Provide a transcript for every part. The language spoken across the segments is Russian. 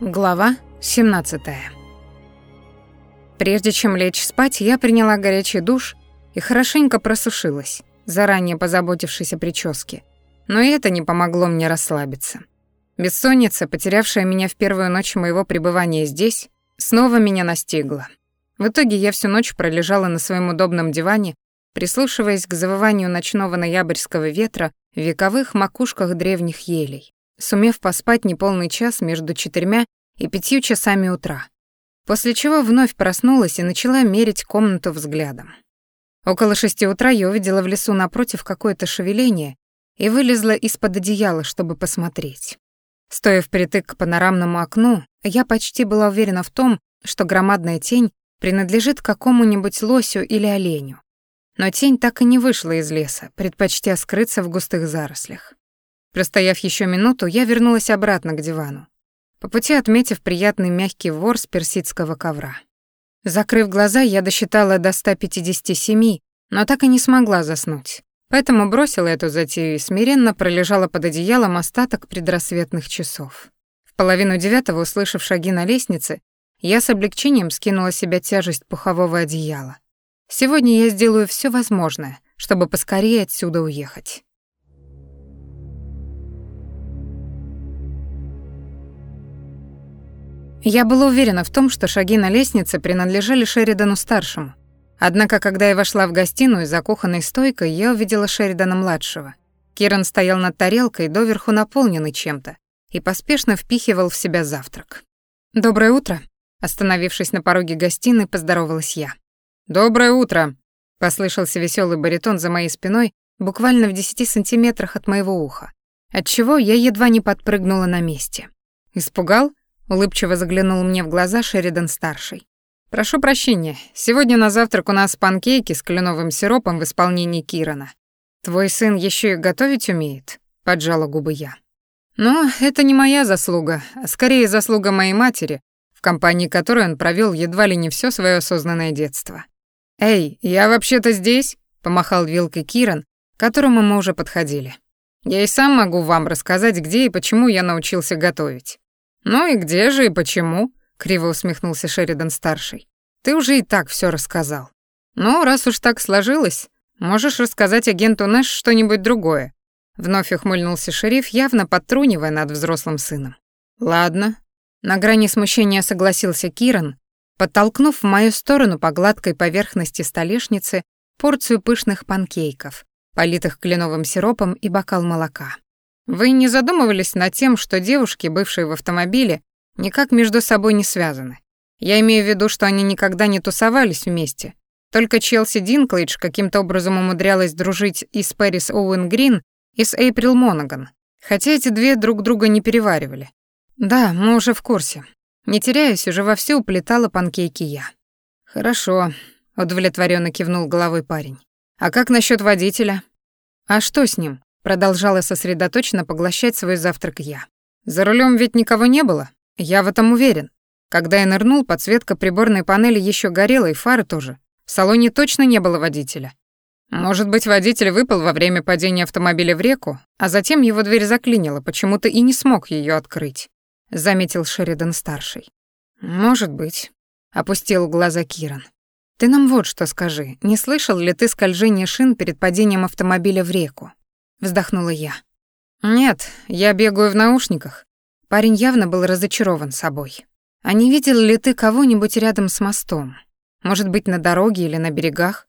Глава 17. Прежде чем лечь спать, я приняла горячий душ и хорошенько просушилась, заранее позаботившись о прическе. Но и это не помогло мне расслабиться. Бессонница, потерявшая меня в первую ночь моего пребывания здесь, снова меня настигла. В итоге я всю ночь пролежала на своем удобном диване, прислушиваясь к завыванию ночного ноябрьского ветра в вековых макушках древних елей сумев поспать неполный час между четырьмя и пятью часами утра, после чего вновь проснулась и начала мерить комнату взглядом. Около шести утра я увидела в лесу напротив какое-то шевеление и вылезла из-под одеяла, чтобы посмотреть. Стоя впритык к панорамному окну, я почти была уверена в том, что громадная тень принадлежит какому-нибудь лосю или оленю. Но тень так и не вышла из леса, предпочтя скрыться в густых зарослях. Простояв еще минуту, я вернулась обратно к дивану, по пути отметив приятный мягкий ворс персидского ковра. Закрыв глаза, я досчитала до 157, но так и не смогла заснуть. Поэтому бросила эту затею и смиренно пролежала под одеялом остаток предрассветных часов. В половину девятого, услышав шаги на лестнице, я с облегчением скинула с себя тяжесть пухового одеяла. Сегодня я сделаю все возможное, чтобы поскорее отсюда уехать. Я была уверена в том, что шаги на лестнице принадлежали Шеридану-старшему. Однако, когда я вошла в гостиную за кухонной стойкой, я увидела Шеридана-младшего. Киран стоял над тарелкой, доверху наполненный чем-то, и поспешно впихивал в себя завтрак. «Доброе утро», — остановившись на пороге гостиной, поздоровалась я. «Доброе утро», — послышался веселый баритон за моей спиной, буквально в десяти сантиметрах от моего уха, отчего я едва не подпрыгнула на месте. «Испугал?» Улыбчиво заглянул мне в глаза Шеридан-старший. «Прошу прощения, сегодня на завтрак у нас панкейки с кленовым сиропом в исполнении Кирана. Твой сын еще и готовить умеет?» — поджала губы я. «Но это не моя заслуга, а скорее заслуга моей матери, в компании которой он провел едва ли не все свое осознанное детство. «Эй, я вообще-то здесь», — помахал вилкой Киран, к которому мы уже подходили. «Я и сам могу вам рассказать, где и почему я научился готовить. «Ну и где же и почему?» — криво усмехнулся Шеридан-старший. «Ты уже и так все рассказал. Ну, раз уж так сложилось, можешь рассказать агенту Нэш что-нибудь другое». Вновь ухмыльнулся шериф, явно подтрунивая над взрослым сыном. «Ладно». На грани смущения согласился Киран, подтолкнув в мою сторону по гладкой поверхности столешницы порцию пышных панкейков, политых кленовым сиропом и бокал молока. Вы не задумывались над тем, что девушки, бывшие в автомобиле, никак между собой не связаны? Я имею в виду, что они никогда не тусовались вместе. Только Челси Динклейдж каким-то образом умудрялась дружить и с Пэрис Оуэн Грин, и с Эйприл Монаган, хотя эти две друг друга не переваривали. Да, мы уже в курсе. Не теряясь, уже вовсю уплетала панкейки я. Хорошо, удовлетворенно кивнул головой парень. А как насчет водителя? А что с ним? Продолжала сосредоточенно поглощать свой завтрак я. За рулем ведь никого не было, я в этом уверен. Когда я нырнул, подсветка приборной панели еще горела и фары тоже. В салоне точно не было водителя. Может быть, водитель выпал во время падения автомобиля в реку, а затем его дверь заклинила, почему-то и не смог ее открыть, заметил Шеридан старший. Может быть, опустил глаза Киран. Ты нам вот что скажи, не слышал ли ты скольжение шин перед падением автомобиля в реку? Вздохнула я. Нет, я бегаю в наушниках. Парень явно был разочарован собой. А не видел ли ты кого-нибудь рядом с мостом? Может быть, на дороге или на берегах?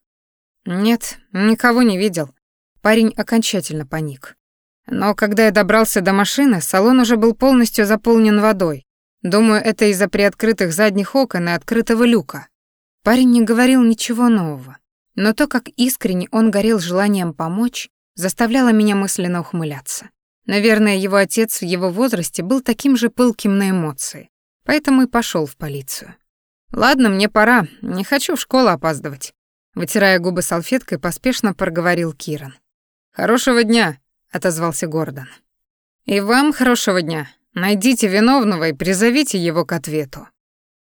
Нет, никого не видел. Парень окончательно паник. Но когда я добрался до машины, салон уже был полностью заполнен водой. Думаю, это из-за приоткрытых задних окон и открытого люка. Парень не говорил ничего нового, но то, как искренне он горел желанием помочь, заставляло меня мысленно ухмыляться. Наверное, его отец в его возрасте был таким же пылким на эмоции, поэтому и пошел в полицию. «Ладно, мне пора, не хочу в школу опаздывать», вытирая губы салфеткой, поспешно проговорил Киран. «Хорошего дня», — отозвался Гордон. «И вам хорошего дня. Найдите виновного и призовите его к ответу».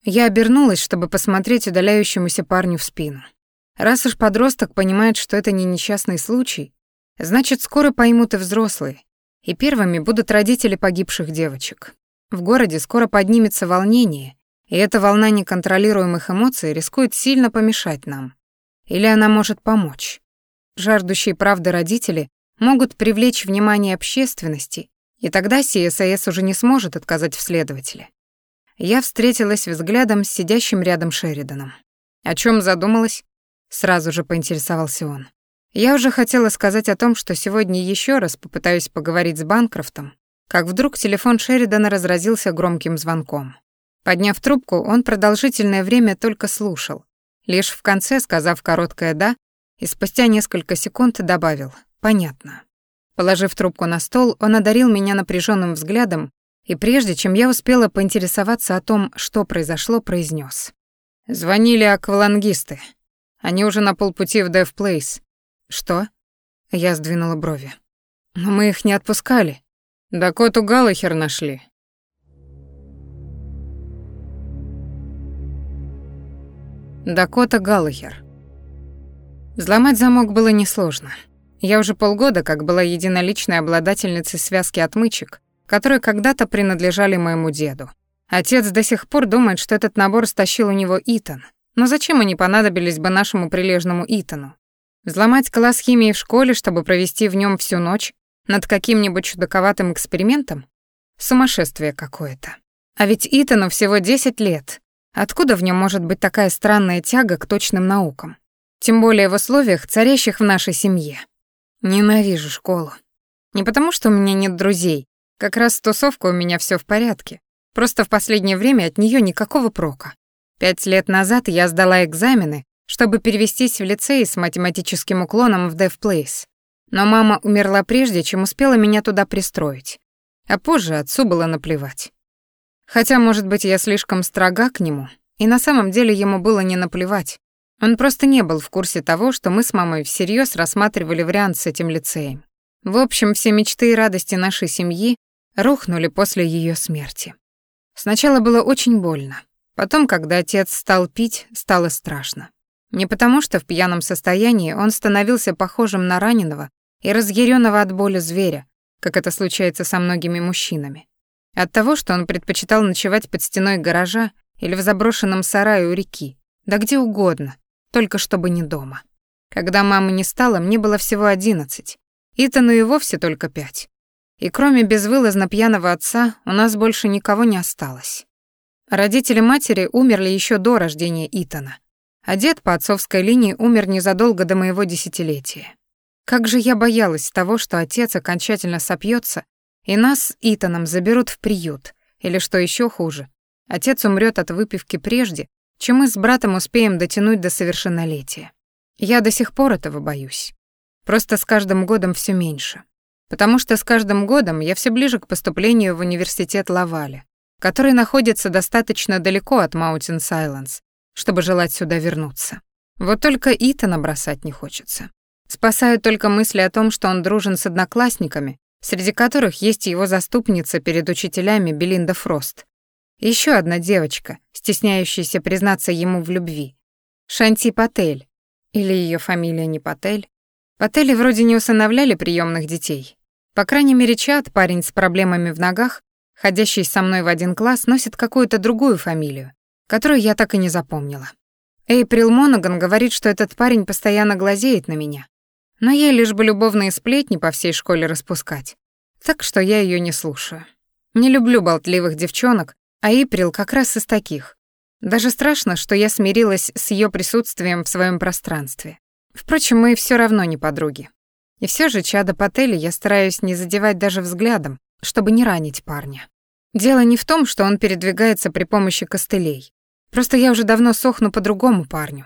Я обернулась, чтобы посмотреть удаляющемуся парню в спину. Раз уж подросток понимает, что это не несчастный случай, Значит, скоро поймут и взрослые, и первыми будут родители погибших девочек. В городе скоро поднимется волнение, и эта волна неконтролируемых эмоций рискует сильно помешать нам. Или она может помочь. Жаждущие правды родители могут привлечь внимание общественности, и тогда CSIS уже не сможет отказать в следователе. Я встретилась взглядом с сидящим рядом Шериданом. «О чем задумалась?» — сразу же поинтересовался он. Я уже хотела сказать о том, что сегодня еще раз попытаюсь поговорить с Банкрофтом, как вдруг телефон Шеридана разразился громким звонком. Подняв трубку, он продолжительное время только слушал, лишь в конце сказав короткое «да», и спустя несколько секунд добавил «понятно». Положив трубку на стол, он одарил меня напряженным взглядом и прежде чем я успела поинтересоваться о том, что произошло, произнес: «Звонили аквалангисты. Они уже на полпути в Дэв Плейс. «Что?» Я сдвинула брови. «Но мы их не отпускали. Дакоту Галлахер нашли». Дакота Галлахер. Взломать замок было несложно. Я уже полгода как была единоличной обладательницей связки отмычек, которые когда-то принадлежали моему деду. Отец до сих пор думает, что этот набор стащил у него Итан. Но зачем они понадобились бы нашему прилежному Итану? Взломать класс химии в школе, чтобы провести в нем всю ночь над каким-нибудь чудаковатым экспериментом? Сумасшествие какое-то. А ведь Итану всего 10 лет. Откуда в нем может быть такая странная тяга к точным наукам? Тем более в условиях, царящих в нашей семье. Ненавижу школу. Не потому, что у меня нет друзей. Как раз с тусовкой у меня все в порядке. Просто в последнее время от нее никакого прока. Пять лет назад я сдала экзамены, чтобы перевестись в лицей с математическим уклоном в Dev Place. Но мама умерла прежде, чем успела меня туда пристроить. А позже отцу было наплевать. Хотя, может быть, я слишком строга к нему, и на самом деле ему было не наплевать. Он просто не был в курсе того, что мы с мамой всерьез рассматривали вариант с этим лицеем. В общем, все мечты и радости нашей семьи рухнули после ее смерти. Сначала было очень больно. Потом, когда отец стал пить, стало страшно. Не потому, что в пьяном состоянии он становился похожим на раненого и разъяренного от боли зверя, как это случается со многими мужчинами. От того, что он предпочитал ночевать под стеной гаража или в заброшенном сарае у реки, да где угодно, только чтобы не дома. Когда мамы не стало, мне было всего одиннадцать, Итану и вовсе только пять. И кроме безвылазно пьяного отца, у нас больше никого не осталось. Родители матери умерли еще до рождения Итана, а дед по отцовской линии умер незадолго до моего десятилетия. Как же я боялась того, что отец окончательно сопьется, и нас с Итаном заберут в приют, или что еще хуже, отец умрет от выпивки прежде, чем мы с братом успеем дотянуть до совершеннолетия. Я до сих пор этого боюсь. Просто с каждым годом все меньше. Потому что с каждым годом я все ближе к поступлению в университет Лаваля, который находится достаточно далеко от Маунтин Сайленс, чтобы желать сюда вернуться. Вот только Итана бросать не хочется. Спасают только мысли о том, что он дружен с одноклассниками, среди которых есть его заступница перед учителями Белинда Фрост. Еще одна девочка, стесняющаяся признаться ему в любви. Шанти Патель. Или ее фамилия не Патель. Патели вроде не усыновляли приемных детей. По крайней мере, Чат, парень с проблемами в ногах, ходящий со мной в один класс, носит какую-то другую фамилию, которую я так и не запомнила. Эйприл Монаган говорит, что этот парень постоянно глазеет на меня. Но ей лишь бы любовные сплетни по всей школе распускать. Так что я ее не слушаю. Не люблю болтливых девчонок, а Эйприл как раз из таких. Даже страшно, что я смирилась с ее присутствием в своем пространстве. Впрочем, мы все равно не подруги. И все же чада Паттели я стараюсь не задевать даже взглядом, чтобы не ранить парня. Дело не в том, что он передвигается при помощи костылей. Просто я уже давно сохну по другому парню.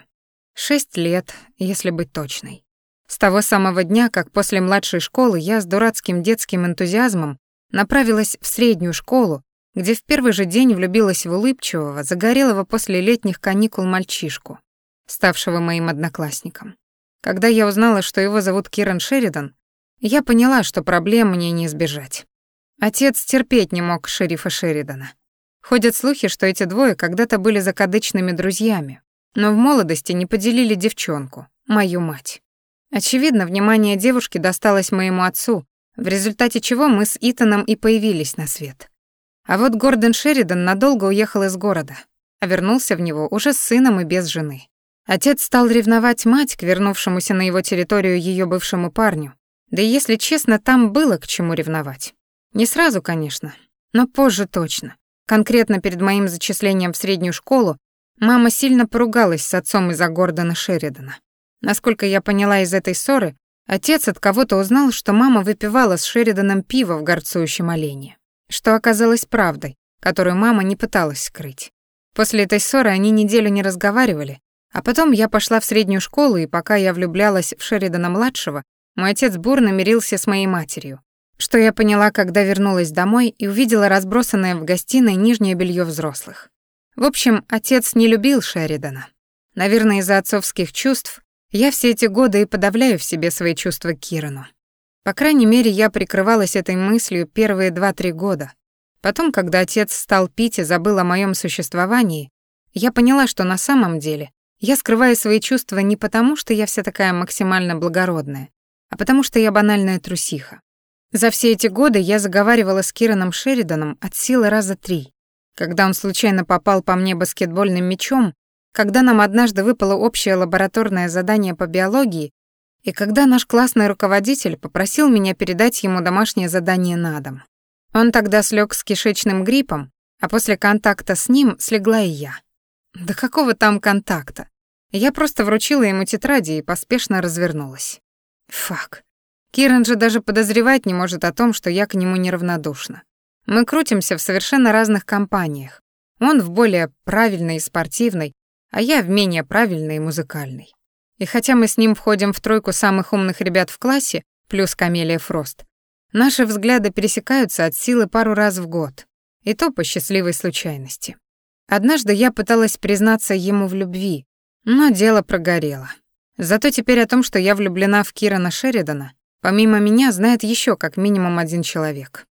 Шесть лет, если быть точной. С того самого дня, как после младшей школы я с дурацким детским энтузиазмом направилась в среднюю школу, где в первый же день влюбилась в улыбчивого, загорелого после летних каникул мальчишку, ставшего моим одноклассником. Когда я узнала, что его зовут Киран Шеридан, я поняла, что проблем мне не избежать. Отец терпеть не мог шерифа Шеридана. Ходят слухи, что эти двое когда-то были закадычными друзьями, но в молодости не поделили девчонку, мою мать. Очевидно, внимание девушки досталось моему отцу, в результате чего мы с Итаном и появились на свет. А вот Гордон Шеридан надолго уехал из города, а вернулся в него уже с сыном и без жены. Отец стал ревновать мать к вернувшемуся на его территорию ее бывшему парню. Да и если честно, там было к чему ревновать. Не сразу, конечно, но позже точно. Конкретно перед моим зачислением в среднюю школу мама сильно поругалась с отцом из-за Гордона Шеридана. Насколько я поняла из этой ссоры, отец от кого-то узнал, что мама выпивала с Шериданом пиво в горцующем олене. Что оказалось правдой, которую мама не пыталась скрыть. После этой ссоры они неделю не разговаривали, а потом я пошла в среднюю школу, и пока я влюблялась в Шеридана-младшего, мой отец бурно мирился с моей матерью, что я поняла, когда вернулась домой и увидела разбросанное в гостиной нижнее белье взрослых. В общем, отец не любил Шеридана. Наверное, из-за отцовских чувств я все эти годы и подавляю в себе свои чувства Кирану. По крайней мере, я прикрывалась этой мыслью первые два-три года. Потом, когда отец стал пить и забыл о моем существовании, я поняла, что на самом деле я скрываю свои чувства не потому, что я вся такая максимально благородная, а потому что я банальная трусиха. За все эти годы я заговаривала с Кираном Шериданом от силы раза три. Когда он случайно попал по мне баскетбольным мячом, когда нам однажды выпало общее лабораторное задание по биологии, и когда наш классный руководитель попросил меня передать ему домашнее задание на дом. Он тогда слег с кишечным гриппом, а после контакта с ним слегла и я. Да какого там контакта? Я просто вручила ему тетради и поспешно развернулась. Фак. Киран же даже подозревать не может о том, что я к нему неравнодушна. Мы крутимся в совершенно разных компаниях. Он в более правильной и спортивной, а я в менее правильной и музыкальной. И хотя мы с ним входим в тройку самых умных ребят в классе, плюс Камелия Фрост, наши взгляды пересекаются от силы пару раз в год, и то по счастливой случайности. Однажды я пыталась признаться ему в любви, но дело прогорело. Зато теперь о том, что я влюблена в Кирана Шеридана, Помимо меня знает еще как минимум один человек.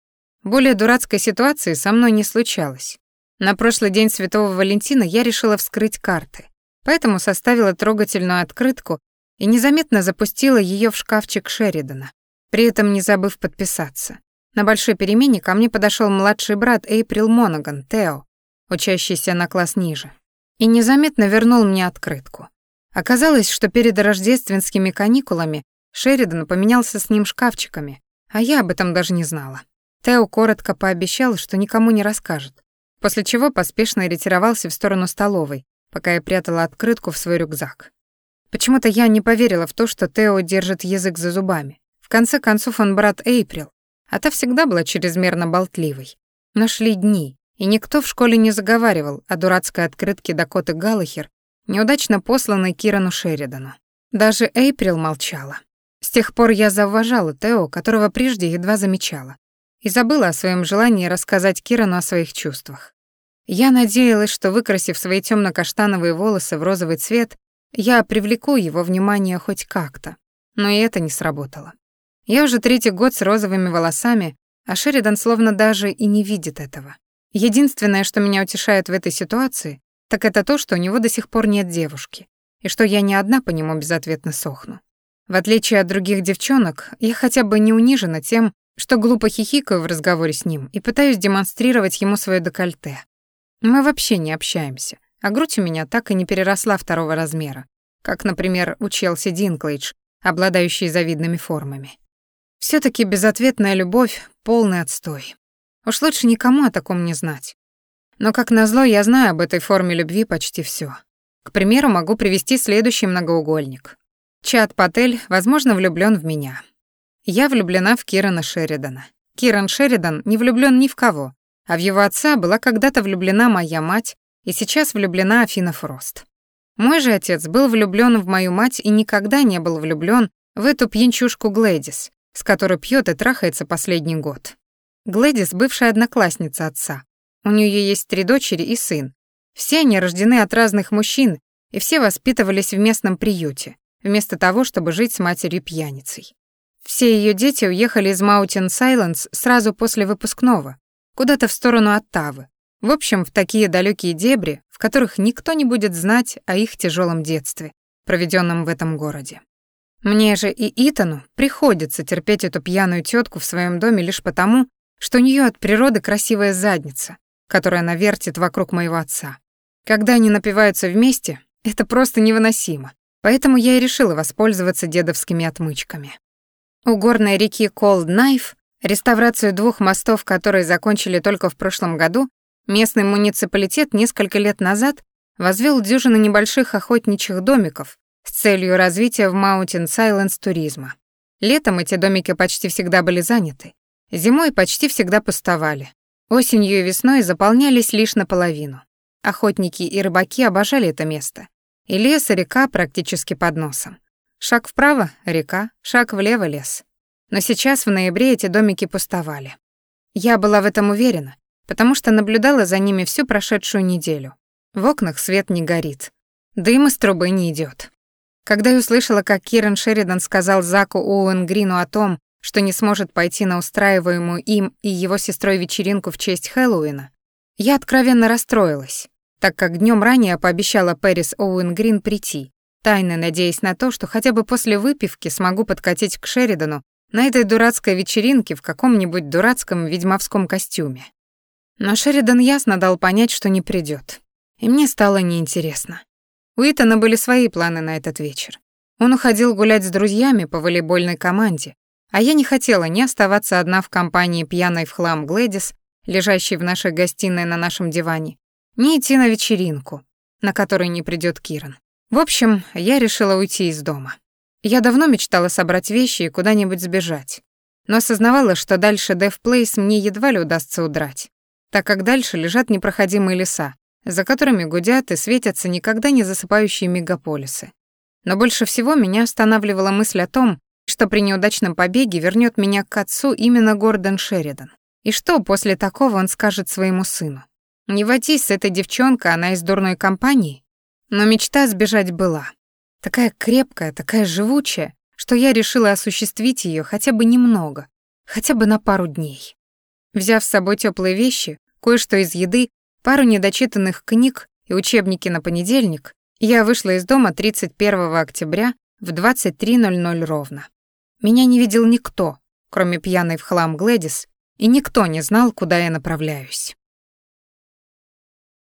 Более дурацкой ситуации со мной не случалось. На прошлый день Святого Валентина я решила вскрыть карты, поэтому составила трогательную открытку и незаметно запустила ее в шкафчик Шеридана, при этом не забыв подписаться. На большой перемене ко мне подошел младший брат Эйприл Монаган, Тео, учащийся на класс ниже, и незаметно вернул мне открытку. Оказалось, что перед рождественскими каникулами Шеридан поменялся с ним шкафчиками, а я об этом даже не знала. Тео коротко пообещал, что никому не расскажет, после чего поспешно ретировался в сторону столовой, пока я прятала открытку в свой рюкзак. Почему-то я не поверила в то, что Тео держит язык за зубами. В конце концов, он брат Эйприл, а та всегда была чрезмерно болтливой. Но шли дни, и никто в школе не заговаривал о дурацкой открытке Дакоты Галлахер, неудачно посланной Кирану Шеридану. Даже Эйприл молчала. С тех пор я зауважала Тео, которого прежде едва замечала, и забыла о своем желании рассказать Кирану о своих чувствах. Я надеялась, что, выкрасив свои темно каштановые волосы в розовый цвет, я привлеку его внимание хоть как-то, но и это не сработало. Я уже третий год с розовыми волосами, а Шеридан словно даже и не видит этого. Единственное, что меня утешает в этой ситуации, так это то, что у него до сих пор нет девушки, и что я не одна по нему безответно сохну. В отличие от других девчонок, я хотя бы не унижена тем, что глупо хихикаю в разговоре с ним и пытаюсь демонстрировать ему свое декольте. Мы вообще не общаемся, а грудь у меня так и не переросла второго размера, как, например, у Челси Динклейдж, обладающей завидными формами. все таки безответная любовь — полный отстой. Уж лучше никому о таком не знать. Но, как назло, я знаю об этой форме любви почти все. К примеру, могу привести следующий многоугольник. Чат Патель, возможно, влюблён в меня. Я влюблена в Кирана Шеридана. Киран Шеридан не влюблён ни в кого, а в его отца была когда-то влюблена моя мать, и сейчас влюблена Афина Фрост. Мой же отец был влюблён в мою мать и никогда не был влюблён в эту пьянчушку Глэдис, с которой пьёт и трахается последний год. Глэдис — бывшая одноклассница отца. У неё есть три дочери и сын. Все они рождены от разных мужчин, и все воспитывались в местном приюте вместо того, чтобы жить с матерью-пьяницей. Все ее дети уехали из Маутин Сайленс сразу после выпускного, куда-то в сторону Оттавы. В общем, в такие далекие дебри, в которых никто не будет знать о их тяжелом детстве, проведенном в этом городе. Мне же и Итану приходится терпеть эту пьяную тетку в своем доме лишь потому, что у нее от природы красивая задница, которую она вертит вокруг моего отца. Когда они напиваются вместе, это просто невыносимо. Поэтому я и решила воспользоваться дедовскими отмычками. У горной реки Cold Knife, реставрацию двух мостов, которые закончили только в прошлом году, местный муниципалитет несколько лет назад возвел дюжину небольших охотничьих домиков с целью развития в Mountain Silence туризма. Летом эти домики почти всегда были заняты, зимой почти всегда пустовали. Осенью и весной заполнялись лишь наполовину. Охотники и рыбаки обожали это место. И лес, и река практически под носом. Шаг вправо — река, шаг влево — лес. Но сейчас в ноябре эти домики пустовали. Я была в этом уверена, потому что наблюдала за ними всю прошедшую неделю. В окнах свет не горит. Дым из трубы не идет. Когда я услышала, как Киран Шеридан сказал Заку Оуэн Грину о том, что не сможет пойти на устраиваемую им и его сестрой вечеринку в честь Хэллоуина, я откровенно расстроилась, так как днем ранее пообещала Пэрис Оуэн Грин прийти, тайно надеясь на то, что хотя бы после выпивки смогу подкатить к Шеридану на этой дурацкой вечеринке в каком-нибудь дурацком ведьмовском костюме. Но Шеридан ясно дал понять, что не придет и мне стало неинтересно. У Итана были свои планы на этот вечер. Он уходил гулять с друзьями по волейбольной команде, а я не хотела ни оставаться одна в компании пьяной в хлам Глэдис, лежащей в нашей гостиной на нашем диване, ни идти на вечеринку, на которой не придет Киран. В общем, я решила уйти из дома. Я давно мечтала собрать вещи и куда-нибудь сбежать, но осознавала, что дальше Дев Плейс мне едва ли удастся удрать, так как дальше лежат непроходимые леса, за которыми гудят и светятся никогда не засыпающие мегаполисы. Но больше всего меня останавливала мысль о том, что при неудачном побеге вернет меня к отцу именно Гордон Шеридан. И что после такого он скажет своему сыну? Не водись с этой девчонкой, она из дурной компании. Но мечта сбежать была. Такая крепкая, такая живучая, что я решила осуществить ее хотя бы немного, хотя бы на пару дней. Взяв с собой теплые вещи, кое-что из еды, пару недочитанных книг и учебники на понедельник, я вышла из дома 31 октября в 23.00 ровно. Меня не видел никто, кроме пьяной в хлам Глэдис, и никто не знал, куда я направляюсь.